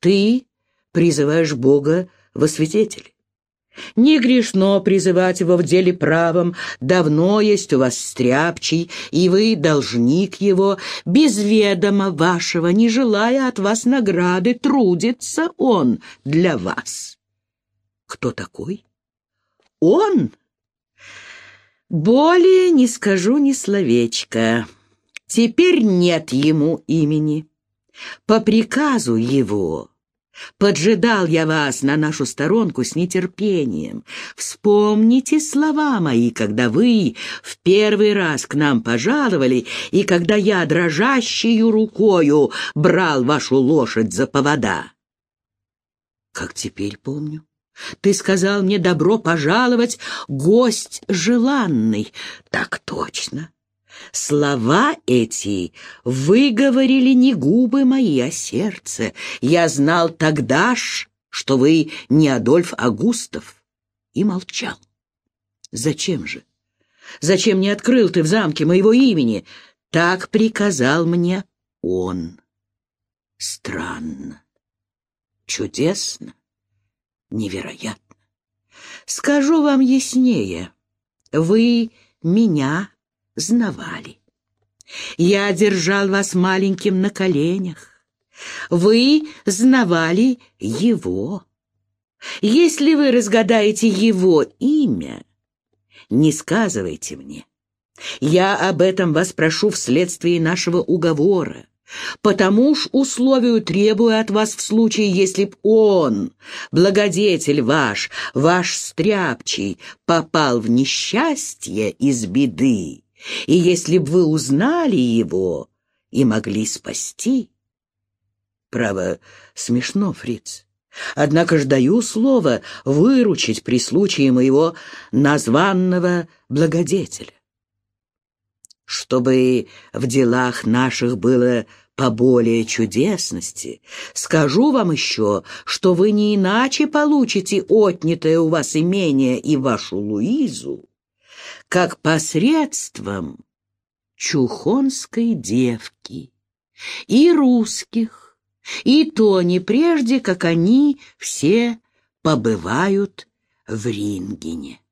Ты призываешь Бога во свидетели. Не грешно призывать его в деле правом, давно есть у вас стряпчий, и вы должник его, без ведома вашего, не желая от вас награды, трудится он для вас. Кто такой? Он? Более не скажу ни словечка. Теперь нет ему имени. По приказу его Поджидал я вас на нашу сторонку с нетерпением. Вспомните слова мои, когда вы в первый раз к нам пожаловали, и когда я дрожащую рукою брал вашу лошадь за повода. Как теперь помню. Ты сказал мне добро пожаловать, гость желанный. Так точно. Слова эти выговорили не губы мои, а сердце. Я знал тогда ж, что вы не Адольф Агустов, и молчал. Зачем же? Зачем не открыл ты в замке моего имени? Так приказал мне он. Странно, чудесно, невероятно. Скажу вам яснее. Вы меня знавали. Я держал вас маленьким на коленях. Вы знавали его. Если вы разгадаете его имя, не сказывайте мне. Я об этом вас прошу вследствие нашего уговора. Потому ж условию требую от вас в случае, если б он, благодетель ваш, ваш стряпчий, попал в несчастье из беды, и если б вы узнали его и могли спасти... Право, смешно, фриц. Однако ж даю слово выручить при случае моего названного благодетеля. Чтобы в делах наших было поболее чудесности, скажу вам еще, что вы не иначе получите отнятое у вас имение и вашу Луизу, как посредством чухонской девки и русских, и то не прежде, как они все побывают в Рингене.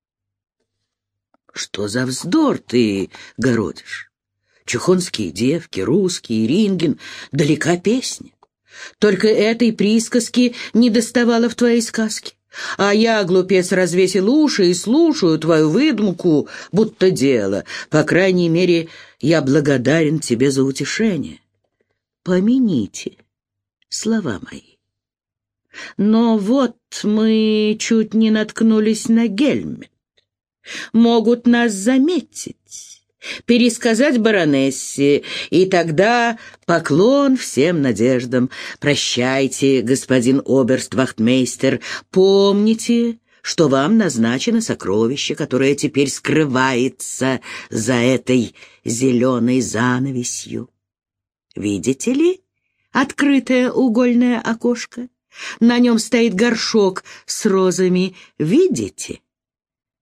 Что за вздор ты городишь? Чухонские девки, русские, Ринген — далека песня. Только этой присказки не доставало в твоей сказке. А я, глупец, развесил уши и слушаю твою выдумку, будто дело. По крайней мере, я благодарен тебе за утешение. Помяните слова мои. Но вот мы чуть не наткнулись на Гельмет. Могут нас заметить пересказать баронессе, и тогда поклон всем надеждам. Прощайте, господин оберствахтмейстер, помните, что вам назначено сокровище, которое теперь скрывается за этой зеленой занавесью. Видите ли открытое угольное окошко? На нем стоит горшок с розами. Видите?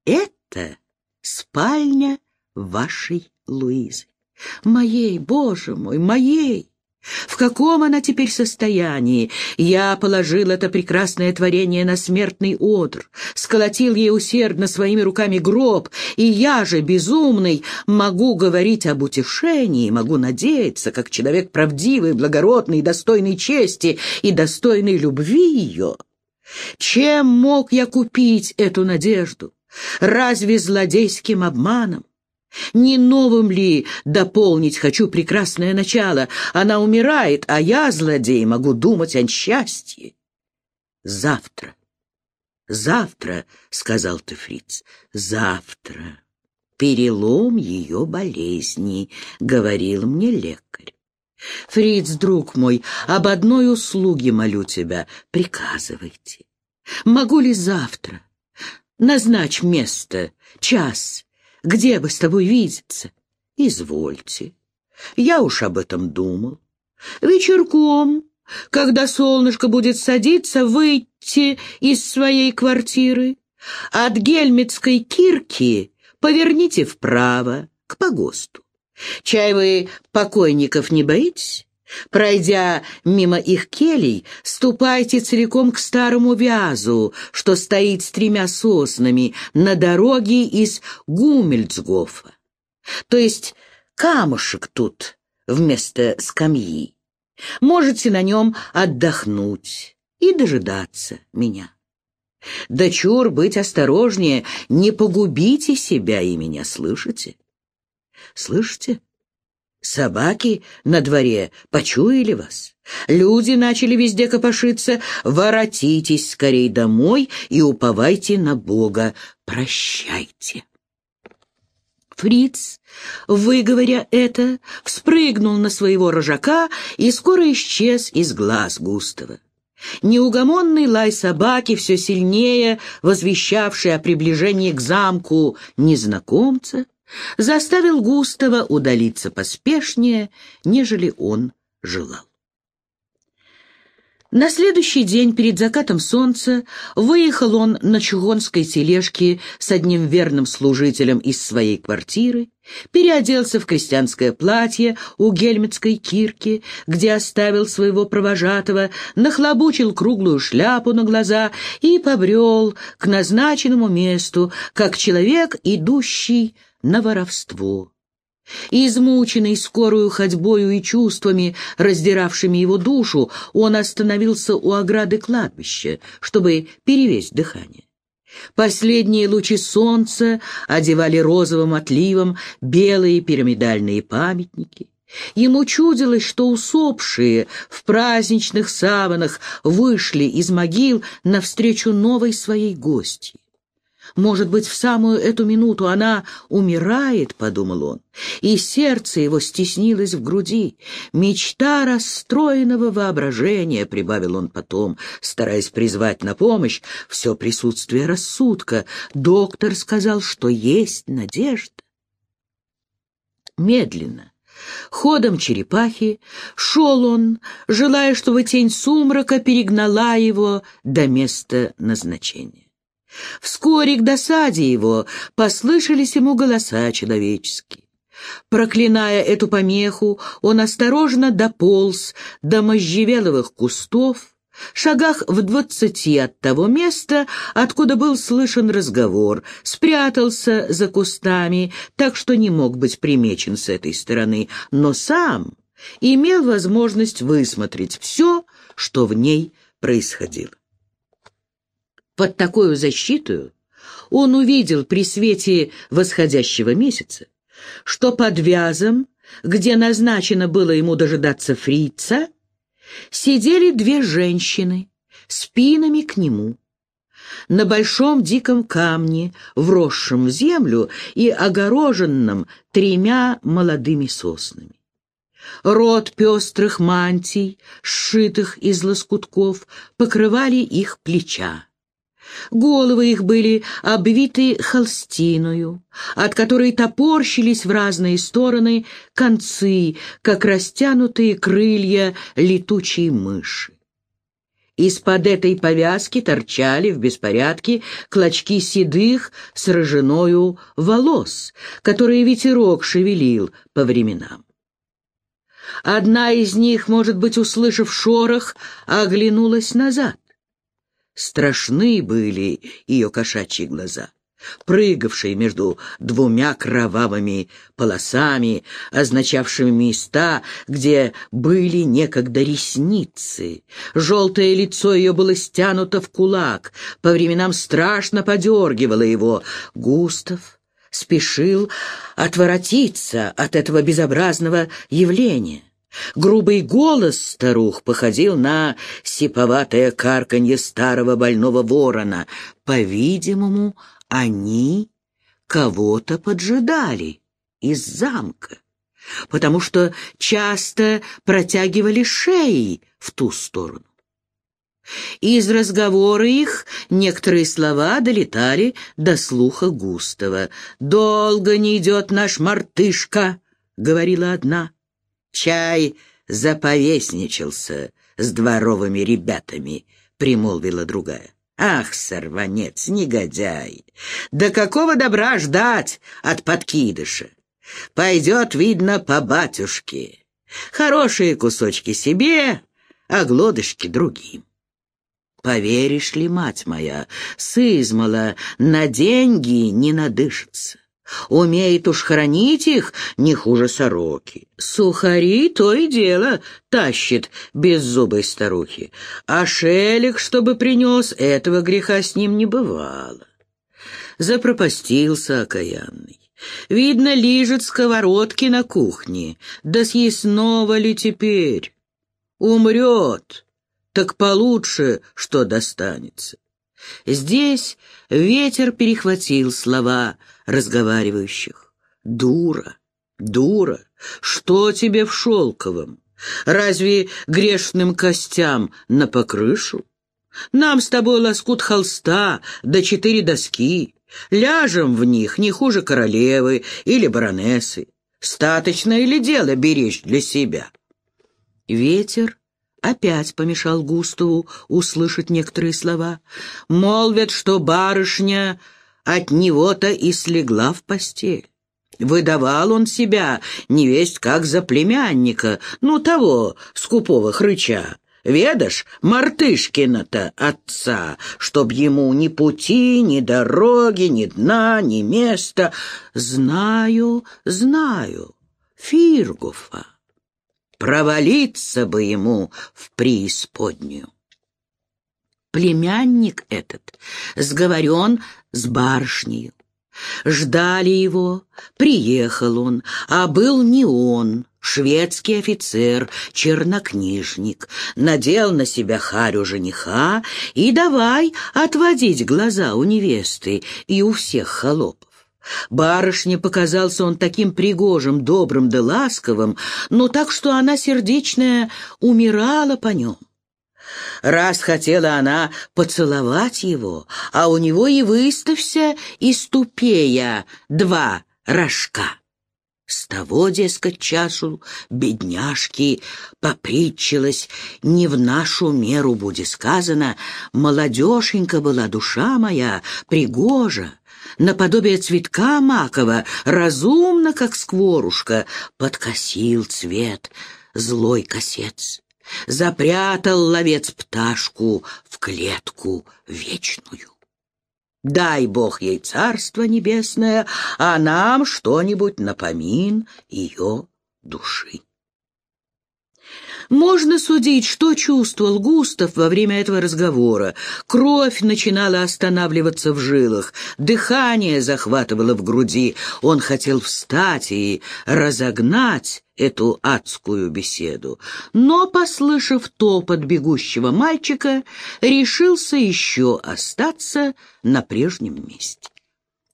Это спальня вашей Луизы. Моей, боже мой, моей! В каком она теперь состоянии? Я положил это прекрасное творение на смертный одр, сколотил ей усердно своими руками гроб, и я же, безумный, могу говорить об утешении, могу надеяться, как человек правдивый, благородный, достойный чести и достойный любви ее. Чем мог я купить эту надежду? Разве злодейским обманом? Не новым ли дополнить хочу прекрасное начало? Она умирает, а я, злодей, могу думать о счастье. Завтра. Завтра, — сказал ты, фриц, — завтра. Перелом ее болезни, — говорил мне лекарь. Фриц, друг мой, об одной услуге молю тебя, приказывайте. Могу ли завтра? Назначь место, час, где бы с тобой видеться? Извольте. Я уж об этом думал. Вечерком, когда солнышко будет садиться, выйти из своей квартиры. От Гельмитской кирки поверните вправо, к погосту. Чай вы покойников не боитесь? Пройдя мимо их келей, ступайте целиком к старому вязу, что стоит с тремя соснами на дороге из Гумельцгофа. То есть камушек тут вместо скамьи. Можете на нем отдохнуть и дожидаться меня. Да чур быть осторожнее, не погубите себя и меня, слышите? Слышите? Собаки на дворе почуяли вас. Люди начали везде копошиться. Воротитесь скорей домой и уповайте на Бога. Прощайте. Фриц, выговоря это, вспрыгнул на своего рожака и скоро исчез из глаз Густава. Неугомонный лай собаки, все сильнее возвещавший о приближении к замку незнакомца, заставил Густава удалиться поспешнее, нежели он желал. На следующий день перед закатом солнца выехал он на чугунской тележке с одним верным служителем из своей квартиры, переоделся в крестьянское платье у гельмитской кирки, где оставил своего провожатого, нахлобучил круглую шляпу на глаза и побрел к назначенному месту, как человек, идущий на воровство. Измученный скорую ходьбою и чувствами, раздиравшими его душу, он остановился у ограды кладбища, чтобы перевесть дыхание. Последние лучи солнца одевали розовым отливом белые пирамидальные памятники. Ему чудилось, что усопшие в праздничных саванах вышли из могил навстречу новой своей гости. Может быть, в самую эту минуту она умирает, — подумал он, и сердце его стеснилось в груди. Мечта расстроенного воображения, — прибавил он потом, стараясь призвать на помощь все присутствие рассудка. Доктор сказал, что есть надежда. Медленно, Ходом черепахи шел он, желая, чтобы тень сумрака перегнала его до места назначения. Вскоре к досаде его послышались ему голоса человеческие. Проклиная эту помеху, он осторожно дополз до можжевеловых кустов, шагах в двадцати от того места, откуда был слышен разговор, спрятался за кустами, так что не мог быть примечен с этой стороны, но сам имел возможность высмотреть все, что в ней происходило. Под такую защиту он увидел при свете восходящего месяца, что под вязом, где назначено было ему дожидаться фрица, сидели две женщины спинами к нему. На большом диком камне, вросшем в землю и огороженном тремя молодыми соснами. Рот пестрых мантий, сшитых из лоскутков, покрывали их плеча. Головы их были обвиты холстиною, от которой топорщились в разные стороны концы, как растянутые крылья летучей мыши. Из-под этой повязки торчали в беспорядке клочки седых с рыжиною волос, которые ветерок шевелил по временам. Одна из них, может быть, услышав шорох, оглянулась назад. Страшны были ее кошачьи глаза, прыгавшие между двумя кровавыми полосами, означавшими места, где были некогда ресницы. Желтое лицо ее было стянуто в кулак, по временам страшно подергивало его. Густав спешил отворотиться от этого безобразного явления. Грубый голос старух походил на сиповатое карканье старого больного ворона. По-видимому, они кого-то поджидали из замка, потому что часто протягивали шеи в ту сторону. Из разговора их некоторые слова долетали до слуха Густава. «Долго не идет наш мартышка», — говорила одна. «Чай заповесничался с дворовыми ребятами», — примолвила другая. «Ах, сорванец, негодяй! Да какого добра ждать от подкидыша? Пойдет, видно, по батюшке. Хорошие кусочки себе, а глодышки другим. Поверишь ли, мать моя, сызмала на деньги не надышится. Умеет уж хранить их не хуже сороки. Сухари то и дело тащит беззубой старухи. А шелик, чтобы принес, этого греха с ним не бывало. Запропастился окаянный. Видно, лижет сковородки на кухне. Да съестного ли теперь? Умрет, так получше, что достанется. Здесь ветер перехватил слова разговаривающих. «Дура, дура, что тебе в шелковом? Разве грешным костям на покрышу? Нам с тобой лоскут холста да четыре доски. Ляжем в них не хуже королевы или баронессы. Статочное ли дело беречь для себя?» Ветер опять помешал Густаву услышать некоторые слова. Молвят, что барышня от него-то и слегла в постель. Выдавал он себя, невесть как за племянника, ну того, скупого хрыча. Ведаш, Мартышкина-то отца, чтоб ему ни пути, ни дороги, ни дна, ни места. Знаю, знаю, Фиргуфа провалиться бы ему в преисподнюю. Племянник этот сговорен с барышнею. Ждали его, приехал он, а был не он, шведский офицер, чернокнижник, надел на себя харю жениха и давай отводить глаза у невесты и у всех холопов. Барышне показался он таким пригожим, добрым да ласковым, но так, что она сердечная умирала по нем. Раз хотела она поцеловать его, а у него и выставься из тупея два рожка. С того, дескать, часу бедняжки попритчилась, не в нашу меру будет сказано, молодешенька была душа моя, пригожа, наподобие цветка макового, разумно, как скворушка, подкосил цвет злой косец. Запрятал ловец пташку в клетку вечную. Дай Бог ей царство небесное, а нам что-нибудь напомин ее души. Можно судить, что чувствовал Густав во время этого разговора. Кровь начинала останавливаться в жилах, дыхание захватывало в груди. Он хотел встать и разогнать эту адскую беседу, но, послышав топот бегущего мальчика, решился еще остаться на прежнем месте.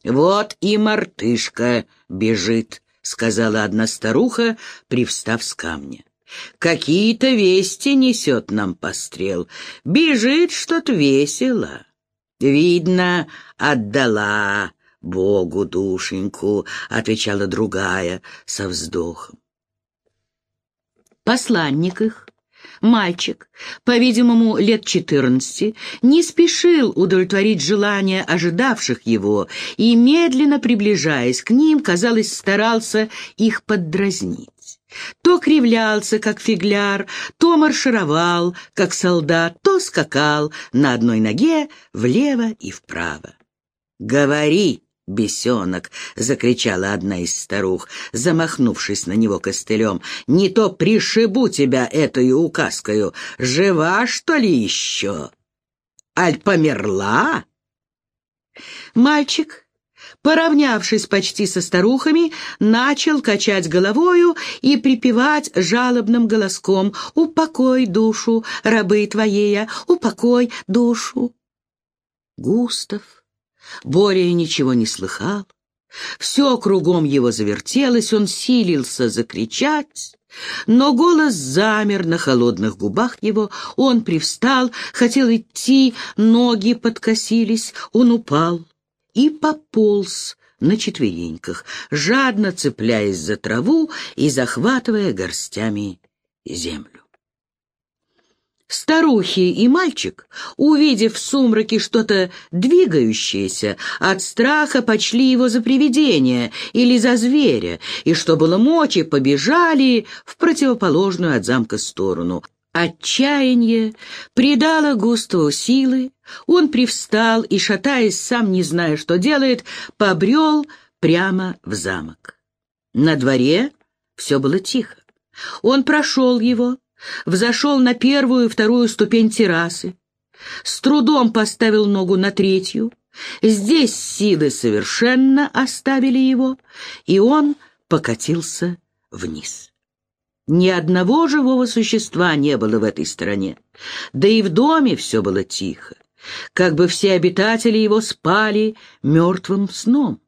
«Вот и мартышка бежит», — сказала одна старуха, привстав с камня. Какие-то вести несет нам пострел. Бежит что-то весело. Видно, отдала Богу душеньку, отвечала другая со вздохом. Посланник их, мальчик, по-видимому, лет четырнадцати, не спешил удовлетворить желания ожидавших его и, медленно приближаясь к ним, казалось, старался их поддразнить. То кривлялся, как фигляр, то маршировал, как солдат, то скакал на одной ноге влево и вправо. «Говори!» «Бесенок!» — закричала одна из старух, замахнувшись на него костылем. «Не то пришибу тебя этой указкою! Жива, что ли, еще? Аль померла?» Мальчик поравнявшись почти со старухами, начал качать головою и припевать жалобным голоском «Упокой душу, рабы твоея, упокой душу». Густав более ничего не слыхал. Все кругом его завертелось, он силился закричать, но голос замер на холодных губах его, он привстал, хотел идти, ноги подкосились, он упал и пополз на четвереньках, жадно цепляясь за траву и захватывая горстями землю. Старухи и мальчик, увидев в сумраке что-то двигающееся, от страха почли его за привидение или за зверя, и, что было мочи, побежали в противоположную от замка сторону. Отчаяние придало Густаву силы, он привстал и, шатаясь, сам не зная, что делает, побрел прямо в замок. На дворе все было тихо. Он прошел его, взошел на первую и вторую ступень террасы, с трудом поставил ногу на третью. Здесь силы совершенно оставили его, и он покатился вниз. Ни одного живого существа не было в этой стороне, да и в доме все было тихо, как бы все обитатели его спали мертвым сном.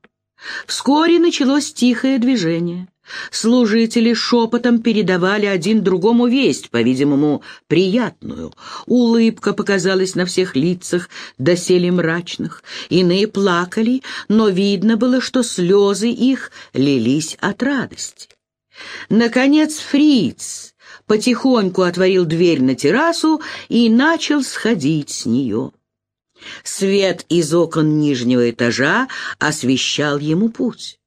Вскоре началось тихое движение. Служители шепотом передавали один другому весть, по-видимому, приятную. Улыбка показалась на всех лицах, доселе мрачных. Иные плакали, но видно было, что слезы их лились от радости. Наконец Фриц потихоньку отворил дверь на террасу и начал сходить с нее. Свет из окон нижнего этажа освещал ему путь.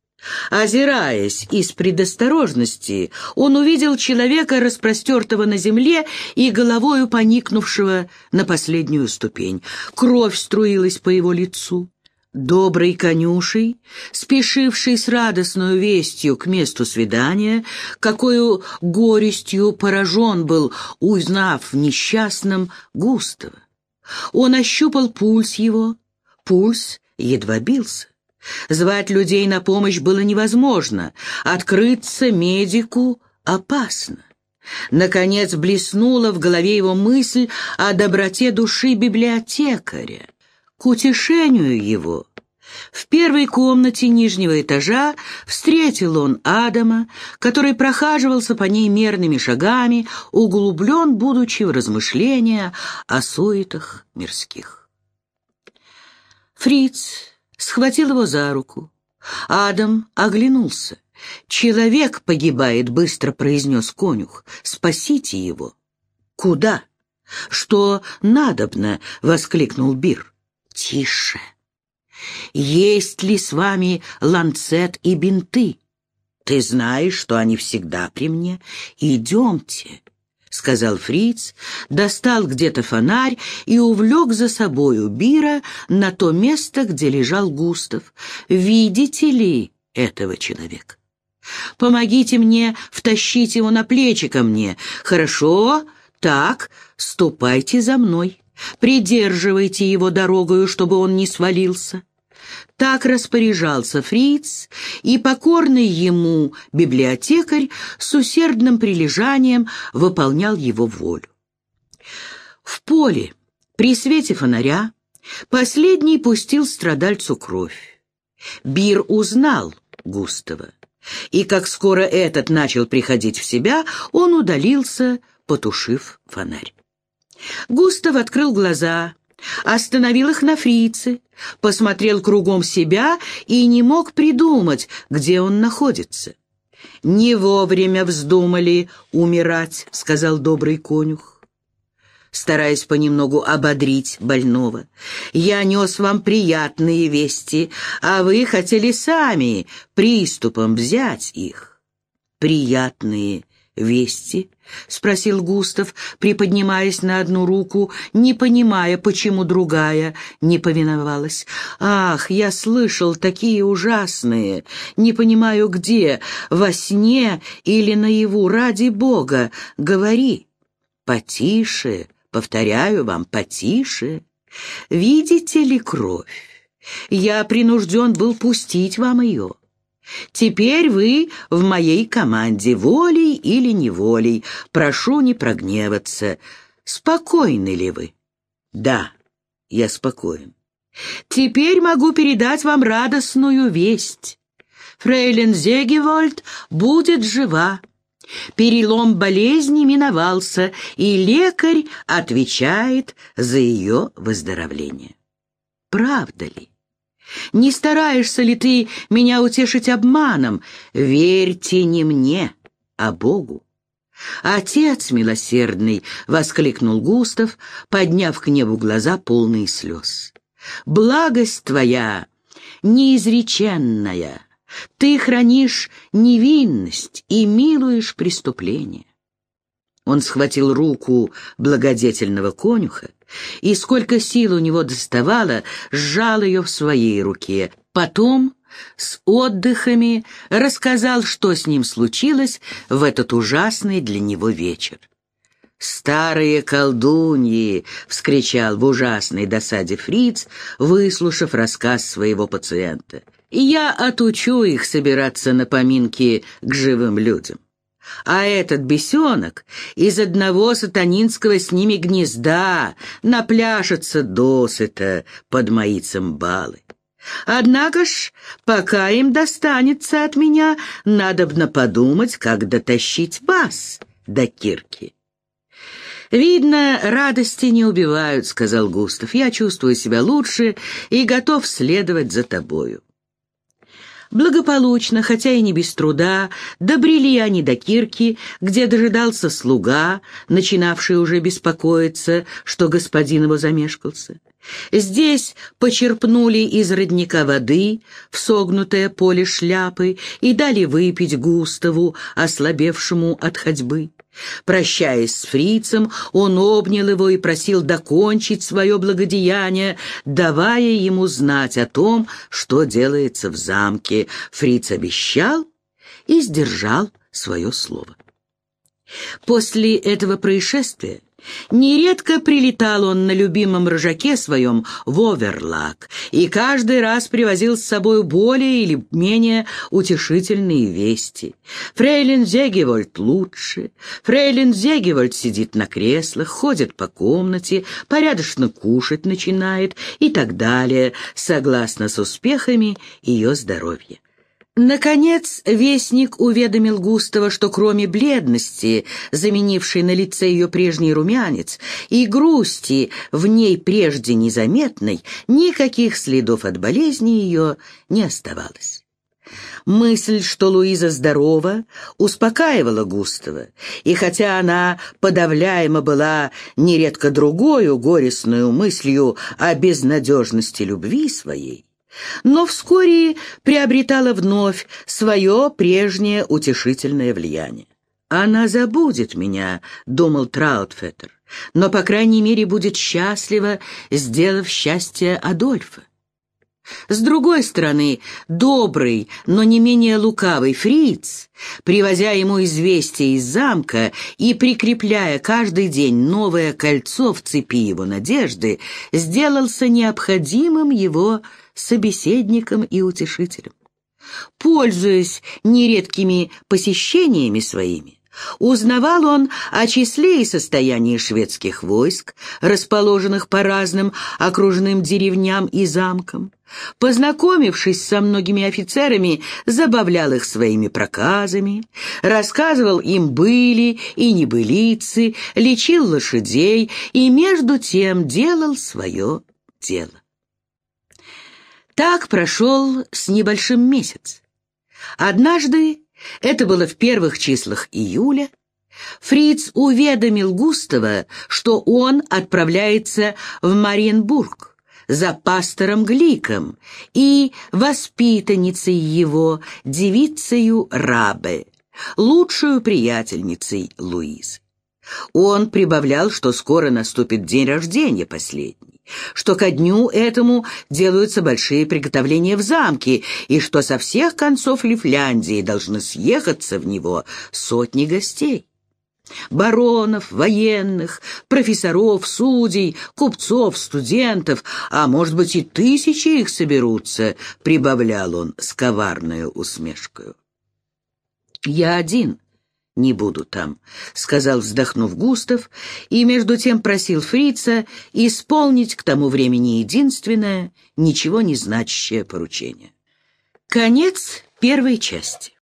Озираясь из предосторожности, он увидел человека, распростертого на земле и головою поникнувшего на последнюю ступень. Кровь струилась по его лицу. Добрый конюшей, спешивший с радостной вестью к месту свидания, какую горестью поражен был, узнав в несчастном Густава. Он ощупал пульс его, пульс едва бился. Звать людей на помощь было невозможно, открыться медику опасно. Наконец блеснула в голове его мысль о доброте души библиотекаря. К утешению его в первой комнате нижнего этажа встретил он Адама, который прохаживался по ней мерными шагами, углублен, будучи в размышления о суетах мирских. Фриц схватил его за руку. Адам оглянулся. «Человек погибает», — быстро произнес конюх. «Спасите его». «Куда?» «Что надобно?» — воскликнул Бир. «Тише! Есть ли с вами ланцет и бинты? Ты знаешь, что они всегда при мне. Идемте!» — сказал фриц, достал где-то фонарь и увлек за собою Бира на то место, где лежал Густав. «Видите ли этого человека? Помогите мне втащить его на плечи ко мне. Хорошо? Так, ступайте за мной. Придерживайте его дорогою, чтобы он не свалился». Так распоряжался Фриц, и покорный ему библиотекарь с усердным прилежанием выполнял его волю. В поле, при свете фонаря, последний пустил страдальцу кровь. Бир узнал Густава, и как скоро этот начал приходить в себя, он удалился, потушив фонарь. Густав открыл глаза, остановил их на фрице, посмотрел кругом себя и не мог придумать, где он находится. «Не вовремя вздумали умирать», — сказал добрый конюх, стараясь понемногу ободрить больного. «Я нес вам приятные вести, а вы хотели сами приступом взять их». «Приятные вести?» — спросил Густав, приподнимаясь на одну руку, не понимая, почему другая не повиновалась. «Ах, я слышал такие ужасные! Не понимаю, где, во сне или наяву, ради Бога, говори!» «Потише!» Повторяю вам, потише. Видите ли кровь? Я принужден был пустить вам ее. Теперь вы в моей команде, волей или неволей. Прошу не прогневаться. Спокойны ли вы? Да, я спокоен. Теперь могу передать вам радостную весть. Фрейлин Зегевольд будет жива. Перелом болезни миновался, и лекарь отвечает за ее выздоровление. Правда ли? Не стараешься ли ты меня утешить обманом? Верьте не мне, а Богу. «Отец милосердный!» — воскликнул Густав, подняв к небу глаза полные слез. «Благость твоя неизреченная, ты хранишь невинность и милуешь преступление». Он схватил руку благодетельного конюха, и сколько сил у него доставало, сжал ее в своей руке. Потом с отдыхами рассказал, что с ним случилось в этот ужасный для него вечер. «Старые колдуньи!» — вскричал в ужасной досаде фриц, выслушав рассказ своего пациента. «И я отучу их собираться на поминки к живым людям. А этот бесенок из одного сатанинского с ними гнезда напляшется досыта под мои цимбалы. Однако ж, пока им достанется от меня, надобно подумать, как дотащить вас до кирки. «Видно, радости не убивают», — сказал Густав. «Я чувствую себя лучше и готов следовать за тобою». Благополучно, хотя и не без труда, добрели они до кирки, где дожидался слуга, начинавший уже беспокоиться, что господин его замешкался. Здесь почерпнули из родника воды в согнутое поле шляпы и дали выпить Густаву, ослабевшему от ходьбы. Прощаясь с фрицем, он обнял его и просил докончить свое благодеяние, давая ему знать о том, что делается в замке. Фриц обещал и сдержал свое слово. После этого происшествия Нередко прилетал он на любимом рожаке своем в Оверлак и каждый раз привозил с собой более или менее утешительные вести. Фрейлин Зегевольд лучше, Фрейлин Зегевольд сидит на креслах, ходит по комнате, порядочно кушать начинает и так далее, согласно с успехами ее здоровья. Наконец, вестник уведомил Густава, что кроме бледности, заменившей на лице ее прежний румянец, и грусти, в ней прежде незаметной, никаких следов от болезни ее не оставалось. Мысль, что Луиза здорова, успокаивала Густава, и хотя она подавляема была нередко другою горестную мыслью о безнадежности любви своей, но вскоре приобретала вновь свое прежнее утешительное влияние. «Она забудет меня», — думал Траутфеттер, «но, по крайней мере, будет счастлива, сделав счастье Адольфа». С другой стороны, добрый, но не менее лукавый фриц, привозя ему известие из замка и прикрепляя каждый день новое кольцо в цепи его надежды, сделался необходимым его собеседником и утешителем. Пользуясь нередкими посещениями своими, узнавал он о числе и состоянии шведских войск, расположенных по разным окружным деревням и замкам. Познакомившись со многими офицерами, забавлял их своими проказами, рассказывал им были и небылицы, лечил лошадей и между тем делал свое дело. Так прошел с небольшим месяц. Однажды, это было в первых числах июля, Фриц уведомил Густава, что он отправляется в Мариенбург за пастором Гликом и воспитанницей его, девицею Рабе, лучшую приятельницей Луизы. Он прибавлял, что скоро наступит день рождения последней, что ко дню этому делаются большие приготовления в замке, и что со всех концов Лифляндии должны съехаться в него сотни гостей. Баронов, военных, профессоров, судей, купцов, студентов, а может быть и тысячи их соберутся, прибавлял он с коварной усмешкой. «Я один», не буду там», — сказал, вздохнув Густав, и между тем просил фрица исполнить к тому времени единственное, ничего не значащее поручение. Конец первой части.